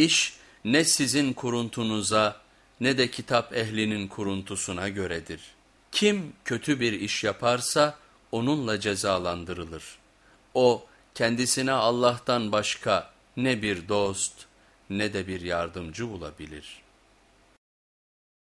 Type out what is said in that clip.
İş ne sizin kuruntunuza ne de kitap ehlinin kuruntusuna göredir. Kim kötü bir iş yaparsa onunla cezalandırılır. O kendisine Allah'tan başka ne bir dost ne de bir yardımcı bulabilir.''